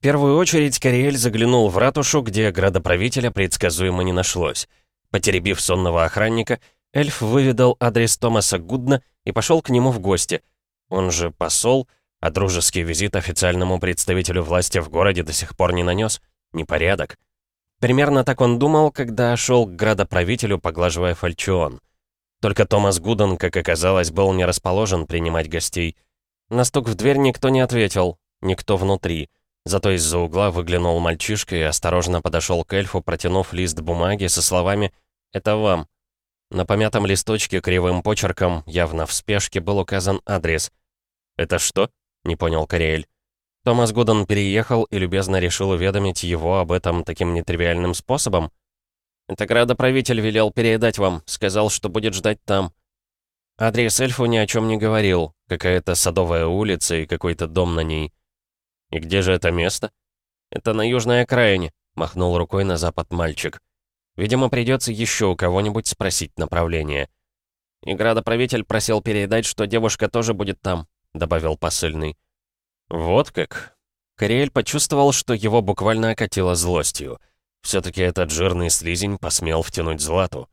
В первую очередь Кориэль заглянул в ратушу, где градоправителя предсказуемо не нашлось. Потеребив сонного охранника, эльф выведал адрес Томаса Гудна и пошел к нему в гости. Он же посол, а дружеский визит официальному представителю власти в городе до сих пор не нанес. Непорядок. Примерно так он думал, когда шел к градоправителю, поглаживая фальчион. Только Томас Гуден, как оказалось, был не расположен принимать гостей. На стук в дверь никто не ответил, никто внутри. Зато из-за угла выглянул мальчишка и осторожно подошел к эльфу, протянув лист бумаги со словами «Это вам». На помятом листочке кривым почерком, явно в спешке, был указан адрес. «Это что?» — не понял Кориэль. Томас Гуден переехал и любезно решил уведомить его об этом таким нетривиальным способом? «Это градоправитель велел передать вам, сказал, что будет ждать там». Адрес эльфу ни о чем не говорил, какая-то садовая улица и какой-то дом на ней. «И где же это место?» «Это на южной окраине», — махнул рукой на запад мальчик. «Видимо, придется еще у кого-нибудь спросить направление». «И градоправитель просил передать, что девушка тоже будет там», — добавил посыльный. Вот как. Кориэль почувствовал, что его буквально окатило злостью. Все-таки этот жирный слизень посмел втянуть Злату.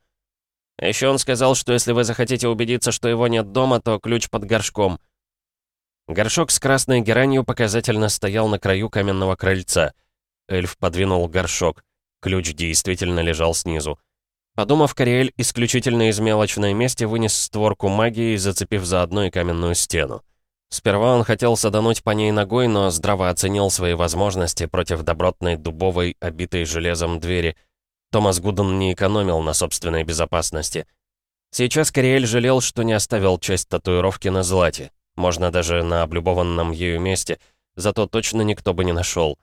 А еще он сказал, что если вы захотите убедиться, что его нет дома, то ключ под горшком. Горшок с красной геранью показательно стоял на краю каменного крыльца. Эльф подвинул горшок. Ключ действительно лежал снизу. Подумав, Кориэль исключительно из мелочной мести вынес створку магии, зацепив заодно и каменную стену. Сперва он хотел садануть по ней ногой, но здраво оценил свои возможности против добротной дубовой, обитой железом двери. Томас Гуден не экономил на собственной безопасности. Сейчас Кориэль жалел, что не оставил часть татуировки на злате. Можно даже на облюбованном ею месте, зато точно никто бы не нашел.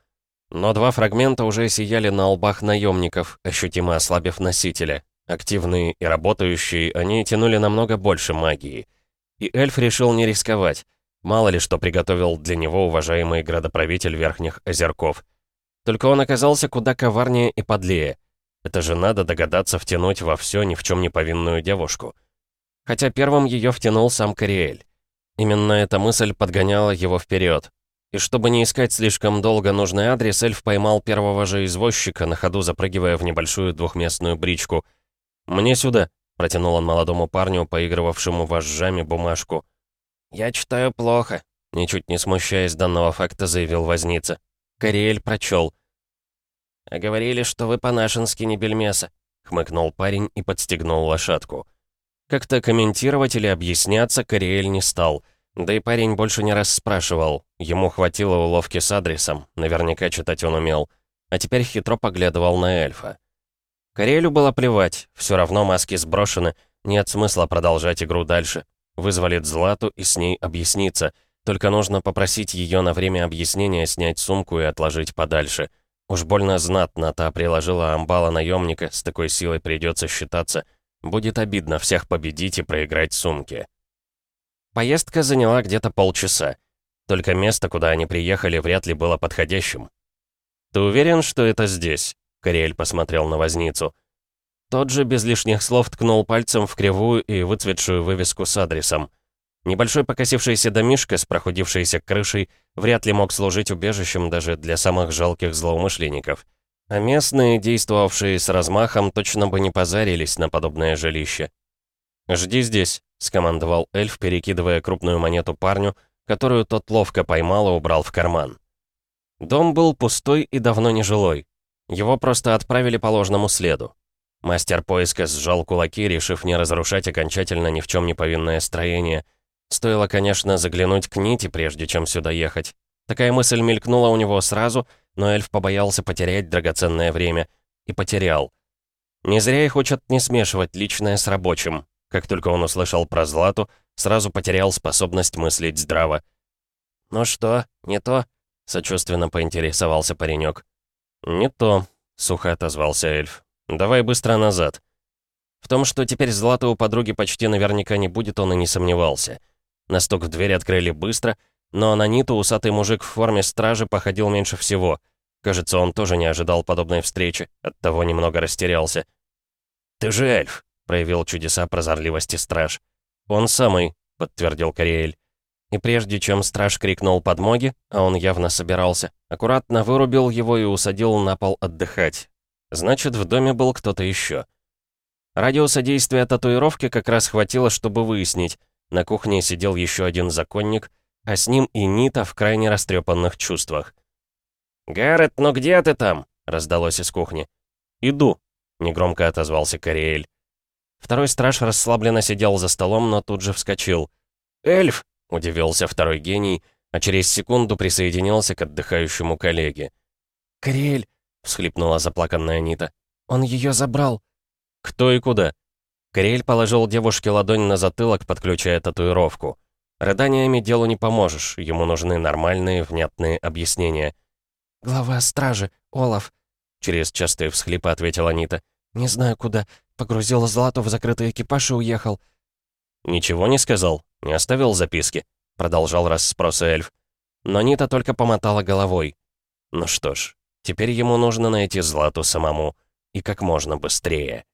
Но два фрагмента уже сияли на лбах наемников, ощутимо ослабив носителя. Активные и работающие, они тянули намного больше магии. И эльф решил не рисковать. Мало ли что приготовил для него уважаемый градоправитель Верхних Озерков. Только он оказался куда коварнее и подлее. Это же надо догадаться втянуть во все ни в чем не повинную девушку. Хотя первым ее втянул сам Кориэль. Именно эта мысль подгоняла его вперед. И чтобы не искать слишком долго нужный адрес, эльф поймал первого же извозчика, на ходу запрыгивая в небольшую двухместную бричку. «Мне сюда», — протянул он молодому парню, поигрывавшему вожжами бумажку. «Я читаю плохо», — ничуть не смущаясь данного факта, заявил возница. Кориэль прочел. «А говорили, что вы по-нашенски не бельмеса», — хмыкнул парень и подстегнул лошадку. Как-то комментировать или объясняться Кориэль не стал. Да и парень больше не раз спрашивал. Ему хватило уловки с адресом, наверняка читать он умел. А теперь хитро поглядывал на эльфа. Кориэлю было плевать, все равно маски сброшены, нет смысла продолжать игру дальше. Вызволит Злату и с ней объясниться. Только нужно попросить ее на время объяснения снять сумку и отложить подальше. Уж больно знатно та приложила амбала наемника, с такой силой придется считаться. Будет обидно всех победить и проиграть сумки. Поездка заняла где-то полчаса. Только место, куда они приехали, вряд ли было подходящим. «Ты уверен, что это здесь?» Кориэль посмотрел на возницу. Тот же без лишних слов ткнул пальцем в кривую и выцветшую вывеску с адресом. Небольшой покосившийся домишко с прохудившейся крышей вряд ли мог служить убежищем даже для самых жалких злоумышленников. А местные, действовавшие с размахом, точно бы не позарились на подобное жилище. «Жди здесь», — скомандовал эльф, перекидывая крупную монету парню, которую тот ловко поймал и убрал в карман. Дом был пустой и давно не жилой. Его просто отправили по ложному следу. Мастер поиска сжал кулаки, решив не разрушать окончательно ни в чем не повинное строение. Стоило, конечно, заглянуть к нити, прежде чем сюда ехать. Такая мысль мелькнула у него сразу, но эльф побоялся потерять драгоценное время. И потерял. Не зря их учат не смешивать личное с рабочим. Как только он услышал про Злату, сразу потерял способность мыслить здраво. «Ну что, не то?» — сочувственно поинтересовался паренек. «Не то», — сухо отозвался эльф. «Давай быстро назад». В том, что теперь Злата у подруги почти наверняка не будет, он и не сомневался. На стук в дверь открыли быстро, но на Ниту усатый мужик в форме стражи походил меньше всего. Кажется, он тоже не ожидал подобной встречи, оттого немного растерялся. «Ты же эльф», — проявил чудеса прозорливости страж. «Он самый», — подтвердил Кориэль. и прежде чем страж крикнул подмоги, а он явно собирался, аккуратно вырубил его и усадил на пол отдыхать. Значит, в доме был кто-то еще. Радиуса действия татуировки как раз хватило, чтобы выяснить. На кухне сидел еще один законник, а с ним и Нита в крайне растрепанных чувствах. «Гаррет, ну где ты там?» — раздалось из кухни. «Иду», — негромко отозвался Кориэль. Второй страж расслабленно сидел за столом, но тут же вскочил. «Эльф!» — удивился второй гений, а через секунду присоединился к отдыхающему коллеге. «Кориэль!» — всхлипнула заплаканная Нита. «Он ее забрал!» «Кто и куда?» Кориэль положил девушке ладонь на затылок, подключая татуировку. Рыданиями делу не поможешь, ему нужны нормальные, внятные объяснения. «Глава стражи, Олаф», — через частые всхлипы ответила Нита. «Не знаю куда. Погрузил Злату в закрытый экипаж и уехал». «Ничего не сказал? Не оставил записки?» — продолжал расспросы эльф. Но Нита только помотала головой. «Ну что ж, теперь ему нужно найти Злату самому. И как можно быстрее».